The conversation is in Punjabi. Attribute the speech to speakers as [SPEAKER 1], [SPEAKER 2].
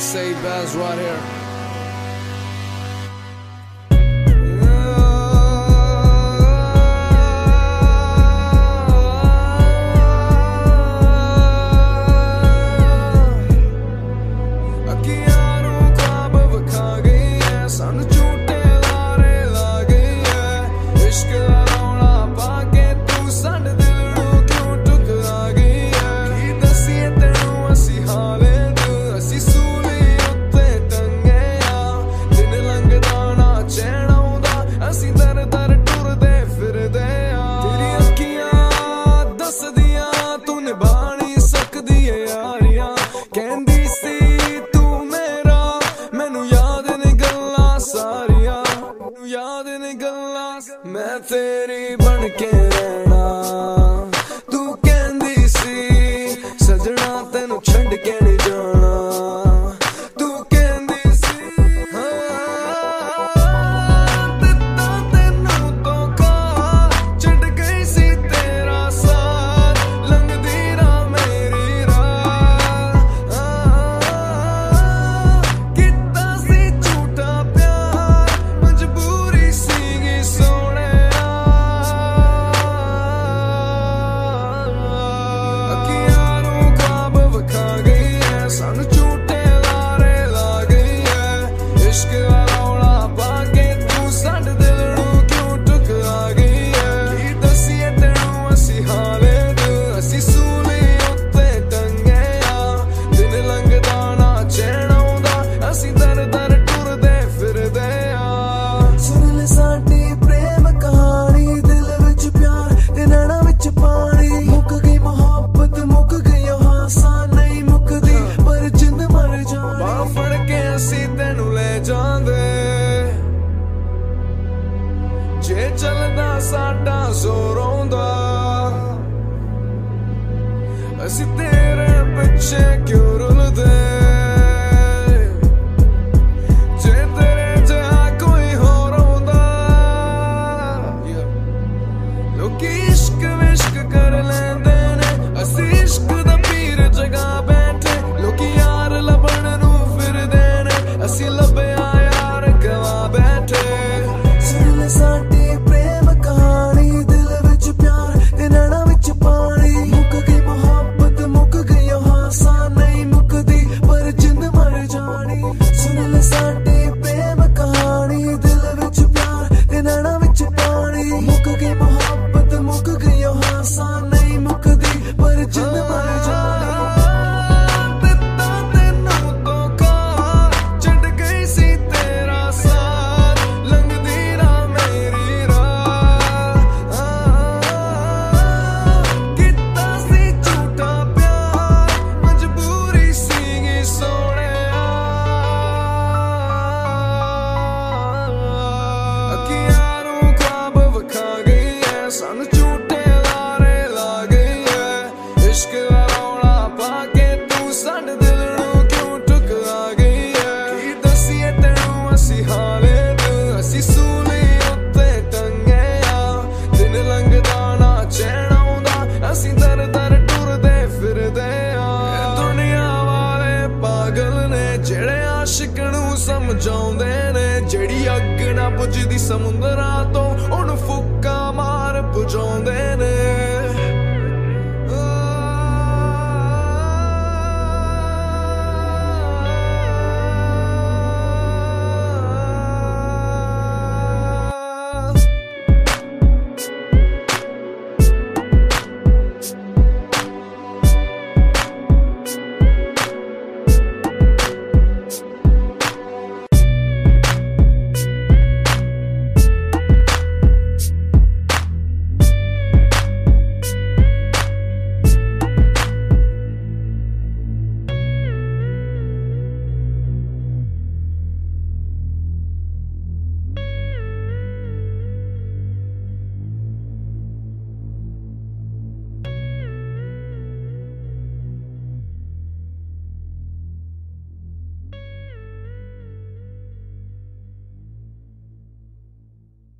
[SPEAKER 1] Say Bells right here. मैं तेरी बन के ਜਾਂਦੇ ਜੇ ਚੱਲਦਾ ਸਾਡਾ ਜ਼ੋਰ ਆਉਂਦਾ ਅਸੀਂ ਤੇਰੇ ਪਿੱਛੇ ਕਿਉਂ ਰੁਲਦੇ ਸਾਨੂੰ ਝੂਟੇ ਲਾਰੇ ਲਾ ਗਈ ਐ ਇਸ਼ਕ ਦਾ ਪਾ ਕੇ ਤੂੰ ਸਾਡੇ ਦਿਲ ਨੂੰ ਕਿਉਂ ਆ ਗਈ ਐ ਕੀ ਦਸੀਏ ਤੈਨੂੰ ਅਸੀਂ ਹਾਲੇ ਤੂੰ ਅਸੀਂ ਸੂਲੇ ਉੱਤੇ ਟੰਗੇ ਆ ਦਿਨ ਲੰਘਦਾ ਨਾ ਚੈਨ ਆਉਂਦਾ ਅਸੀਂ ਦਰ ਦਰ ਟੁਰਦੇ ਫਿਰਦੇ ਆ ਦੁਨੀਆ ਵਾਲੇ ਪਾਗਲ ਨੇ ਜਿਹੜੇ ਆਸ਼ਿਕ ਨੂੰ ਸਮਝਾਉਂਦੇ ਨੇ ਜਿਹੜੀ ਅੱਗ ਨਾ ਬੁਝਦੀ ਸਮੁੰਦਰਾਂ ਤੋਂ 终的你。